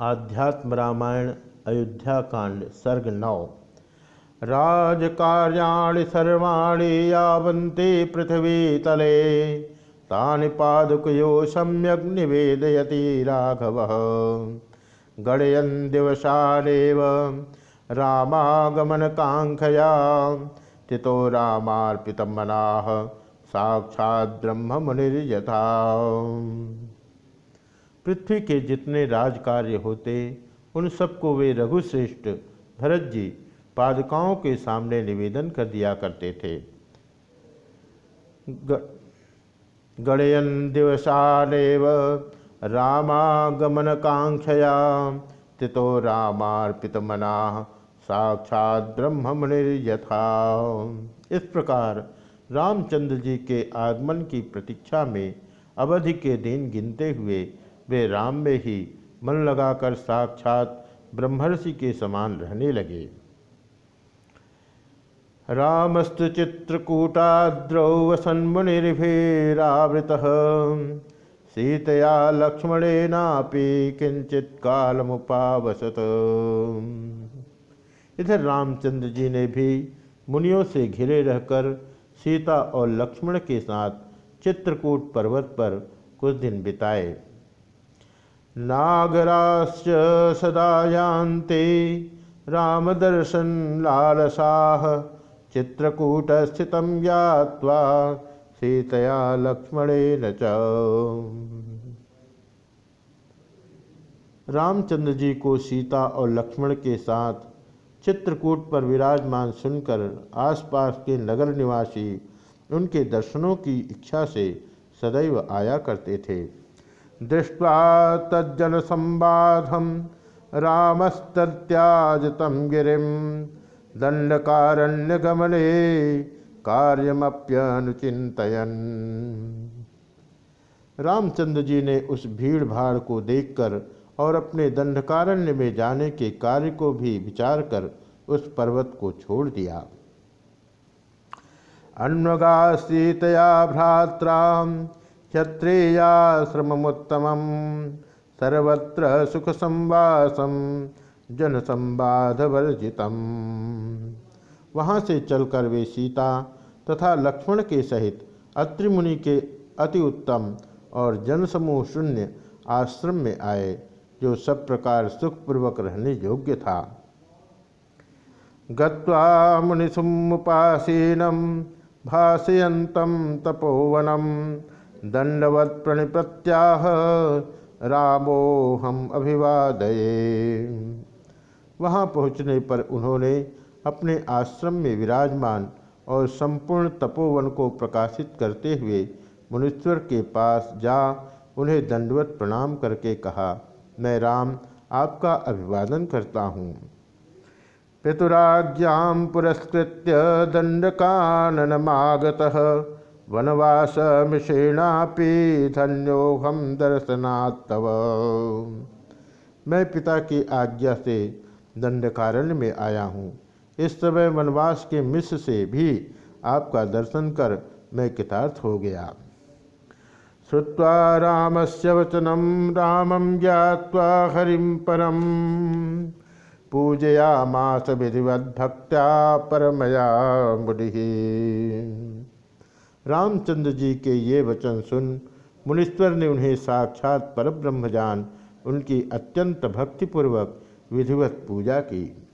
आध्यात्म रामायण, अयोध्या कांड, सर्ग नौ। राजकार्याणि सर्वाणि यावन्ति पृथ्वीतले तानि पादुकयो सम्यग् निवेदयति राघवः। गणयन् दिवसानेव रामागमनकाङ्क्षया। तितो रामार्पितं ब्रह्म मुनिर्यथा। पृथ्वी के जितने राजकार्य होते, उन सबको वे रघुश्रेष्ठ भरत जी पादुकाओं के सामने निवेदन कर दिया करते थे। गणयन दिवसानेव रामागमन कांक्षया तितो रामार्पित मना साक्षात ब्रह्म मुनिर्यथा इस प्रकार रामचंद्र जी के आगमन की प्रतीक्षा में अवधि के दिन गिनते हुए वे राम में ही मन लगाकर साक्षात ब्रह्मर्षि के समान रहने लगे। रामस्तु चित्रकूटाद्रौ वसन्मुनिर्भिरावृत सीतया लक्ष्मणेनापि किंचित कालमुपावसत। इधर रामचंद्र जी ने भी मुनियों से घिरे रहकर सीता और लक्ष्मण के साथ चित्रकूट पर्वत पर कुछ दिन बिताए। नागराश्च सदा यान्ते रामदर्शन लालसाः चित्रकूटस्थितं ज्ञात्वा सीतया लक्ष्मणेन च। रामचंद्र जी को सीता और लक्ष्मण के साथ चित्रकूट पर विराजमान सुनकर आसपास के नगर निवासी उनके दर्शनों की इच्छा से सदैव आया करते थे। दृष्ट्वा तज्जन संबाधम रामस्तत्याजतम गिरिम दंडकारण्य गमने कार्यमप्यनुचिंतयन रामचंद्र जी ने उस भीड़ भाड़ को देखकर और अपने दंडकारण्य में जाने के कार्य को भी विचार कर उस पर्वत को छोड़ दिया। अन्वगा सीतया भ्रात्रा क्षत्रियाश्रमोत्तम सर्वत्र सुख संवासम जन संवाद वर्जित वहाँ से चलकर वे सीता तथा लक्ष्मण के सहित अत्रिमुनि के अति उत्तम और जनसमूह शून्य आश्रम में आए, जो सब प्रकार सुखपूर्वक रहने योग्य था। गत्वा मुनिसुमुपासीनम भाषयंतम तपोवनम दंडवत प्रणिपत्याह रामो हम अभिवादये। वहाँ पहुँचने पर उन्होंने अपने आश्रम में विराजमान और संपूर्ण तपोवन को प्रकाशित करते हुए मुनीश्वर के पास जा उन्हें दंडवत प्रणाम करके कहा, मैं राम, आपका अभिवादन करता हूँ। पितुराज्ञा पुरस्कृत दंडकाननमागत वनवास मिषेणापि धन्योहम दर्शनात्तव मैं पिता की आज्ञा से दंडकारण्य में आया हूँ। इस समय वनवास के मिश्र से भी आपका दर्शन कर मैं कृतार्थ हो गया। श्रुवा राम से वचनम रामम ज्ञावा हरिम परम पूजया पूजयामास विधिवद्भक्त्या परमया मुनि। रामचंद्र जी के ये वचन सुन, मुनीश्वर ने उन्हें साक्षात परब्रह्मजान, उनकी अत्यंत भक्तिपूर्वक विधिवत पूजा की।